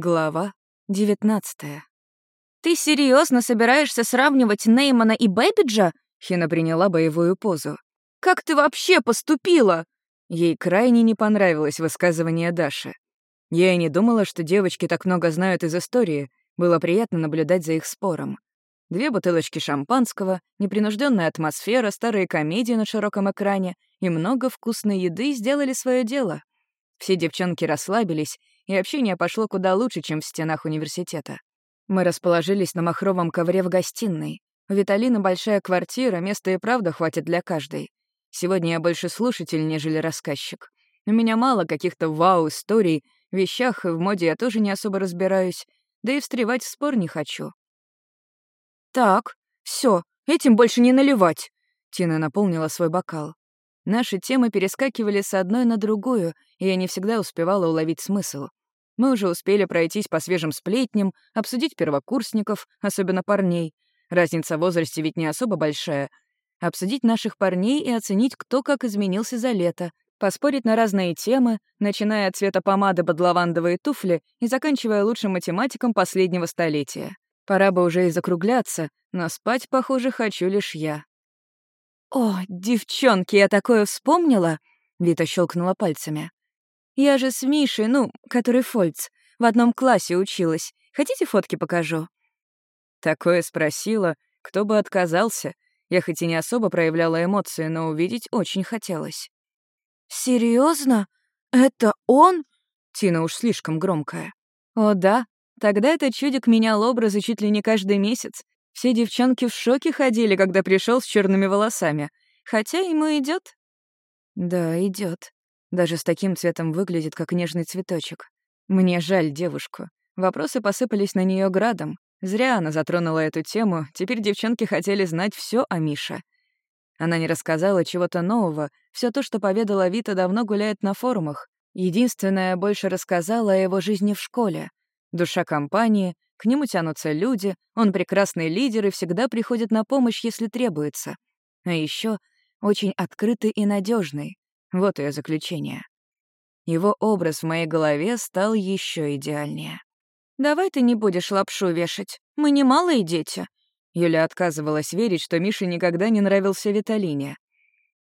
Глава 19 «Ты серьезно собираешься сравнивать Неймана и Бэбиджа?» Хина приняла боевую позу. «Как ты вообще поступила?» Ей крайне не понравилось высказывание Даши. Я и не думала, что девочки так много знают из истории. Было приятно наблюдать за их спором. Две бутылочки шампанского, непринужденная атмосфера, старые комедии на широком экране и много вкусной еды сделали свое дело. Все девчонки расслабились, и общение пошло куда лучше, чем в стенах университета. Мы расположились на махровом ковре в гостиной. У Виталины большая квартира, места и правда хватит для каждой. Сегодня я больше слушатель, нежели рассказчик. У меня мало каких-то вау-историй, вещах и в моде я тоже не особо разбираюсь, да и встревать в спор не хочу. «Так, все, этим больше не наливать», — Тина наполнила свой бокал. Наши темы перескакивали с одной на другую, и я не всегда успевала уловить смысл. Мы уже успели пройтись по свежим сплетням, обсудить первокурсников, особенно парней. Разница в возрасте ведь не особо большая. Обсудить наших парней и оценить, кто как изменился за лето. Поспорить на разные темы, начиная от цвета помады под лавандовые туфли и заканчивая лучшим математиком последнего столетия. Пора бы уже и закругляться, но спать, похоже, хочу лишь я. «О, девчонки, я такое вспомнила!» — Вита щелкнула пальцами. «Я же с Мишей, ну, который Фольц, в одном классе училась. Хотите фотки покажу?» Такое спросила, кто бы отказался. Я хоть и не особо проявляла эмоции, но увидеть очень хотелось. Серьезно? Это он?» Тина уж слишком громкая. «О да, тогда этот чудик менял образы чуть ли не каждый месяц, все девчонки в шоке ходили, когда пришел с черными волосами. Хотя ему идет. Да, идет. Даже с таким цветом выглядит, как нежный цветочек. Мне жаль девушку. Вопросы посыпались на нее градом. Зря она затронула эту тему, теперь девчонки хотели знать все о Мише. Она не рассказала чего-то нового, все то, что поведала Вита, давно гуляет на форумах. Единственное, больше рассказала о его жизни в школе. Душа компании, к нему тянутся люди, он прекрасный лидер и всегда приходит на помощь, если требуется. А еще очень открытый и надежный. Вот ее заключение. Его образ в моей голове стал еще идеальнее. «Давай ты не будешь лапшу вешать. Мы не малые дети». Юля отказывалась верить, что Мише никогда не нравился Виталине.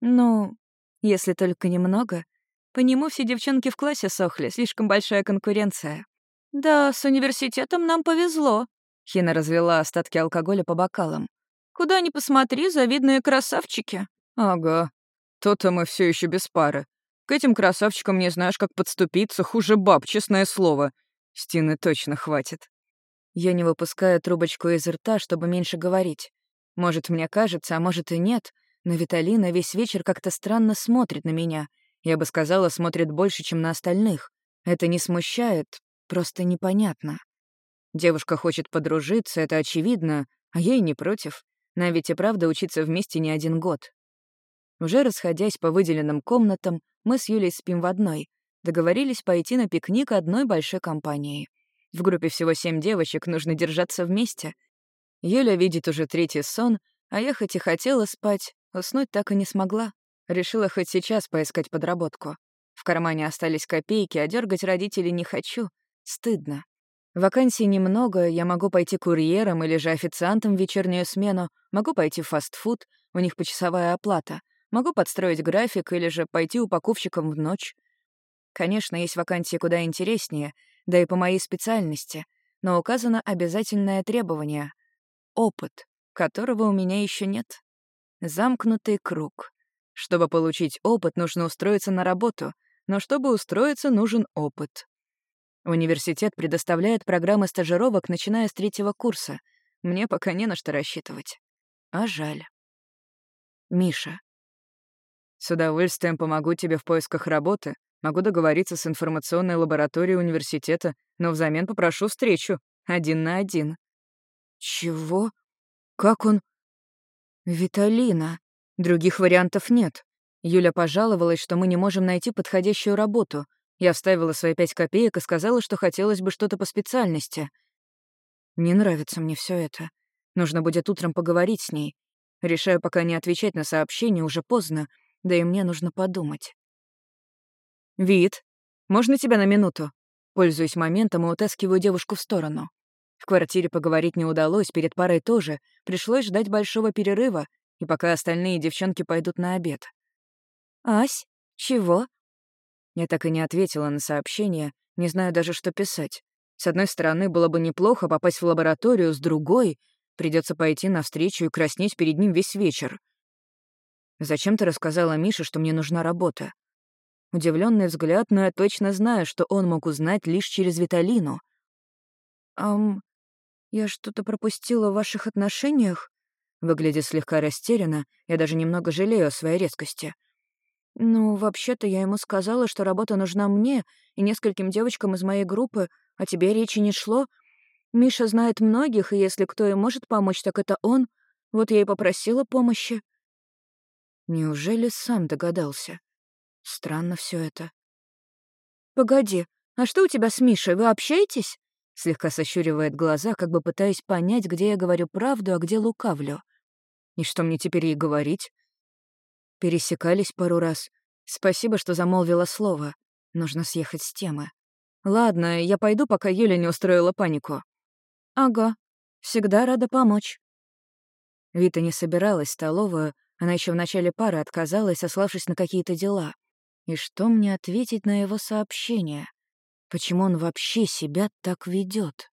«Ну, если только немного. По нему все девчонки в классе сохли, слишком большая конкуренция. «Да, с университетом нам повезло», — Хина развела остатки алкоголя по бокалам. «Куда ни посмотри, завидные красавчики». «Ага. То-то мы все еще без пары. К этим красавчикам не знаешь, как подступиться, хуже баб, честное слово. Стены точно хватит». Я не выпускаю трубочку из рта, чтобы меньше говорить. Может, мне кажется, а может и нет, но Виталина весь вечер как-то странно смотрит на меня. Я бы сказала, смотрит больше, чем на остальных. Это не смущает, Просто непонятно. Девушка хочет подружиться, это очевидно, а я и не против. Нам ведь и правда учиться вместе не один год. Уже расходясь по выделенным комнатам, мы с Юлей спим в одной. Договорились пойти на пикник одной большой компании. В группе всего семь девочек, нужно держаться вместе. Юля видит уже третий сон, а я хоть и хотела спать, уснуть так и не смогла. Решила хоть сейчас поискать подработку. В кармане остались копейки, а дергать родителей не хочу. Стыдно. Вакансий немного, я могу пойти курьером или же официантом в вечернюю смену, могу пойти в фастфуд, у них почасовая оплата, могу подстроить график или же пойти упаковщиком в ночь. Конечно, есть вакансии куда интереснее, да и по моей специальности, но указано обязательное требование — опыт, которого у меня еще нет. Замкнутый круг. Чтобы получить опыт, нужно устроиться на работу, но чтобы устроиться, нужен опыт. Университет предоставляет программы стажировок, начиная с третьего курса. Мне пока не на что рассчитывать. А жаль. Миша. С удовольствием помогу тебе в поисках работы. Могу договориться с информационной лабораторией университета, но взамен попрошу встречу. Один на один. Чего? Как он? Виталина. Других вариантов нет. Юля пожаловалась, что мы не можем найти подходящую работу — я вставила свои пять копеек и сказала, что хотелось бы что-то по специальности. Не нравится мне все это. Нужно будет утром поговорить с ней. Решаю пока не отвечать на сообщение, уже поздно, да и мне нужно подумать. «Вид, можно тебя на минуту?» Пользуясь моментом и утаскиваю девушку в сторону. В квартире поговорить не удалось, перед парой тоже. Пришлось ждать большого перерыва, и пока остальные девчонки пойдут на обед. «Ась, чего?» Я так и не ответила на сообщение, не знаю даже, что писать. С одной стороны, было бы неплохо попасть в лабораторию, с другой — придется пойти навстречу и краснеть перед ним весь вечер. «Зачем ты рассказала Мише, что мне нужна работа?» Удивленный взгляд, но я точно знаю, что он мог узнать лишь через Виталину. «Ам, я что-то пропустила в ваших отношениях?» Выглядит слегка растерянно, я даже немного жалею о своей резкости. «Ну, вообще-то я ему сказала, что работа нужна мне и нескольким девочкам из моей группы, а тебе речи не шло. Миша знает многих, и если кто и может помочь, так это он. Вот я и попросила помощи». Неужели сам догадался? Странно все это. «Погоди, а что у тебя с Мишей? Вы общаетесь?» Слегка сощуривает глаза, как бы пытаясь понять, где я говорю правду, а где лукавлю. И что мне теперь ей говорить? Пересекались пару раз. Спасибо, что замолвила слово. Нужно съехать с темы. Ладно, я пойду, пока Юля не устроила панику. Ага, всегда рада помочь. Вита не собиралась в столовую, она еще в начале пары отказалась, сославшись на какие-то дела. И что мне ответить на его сообщение? Почему он вообще себя так ведет?